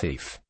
thief.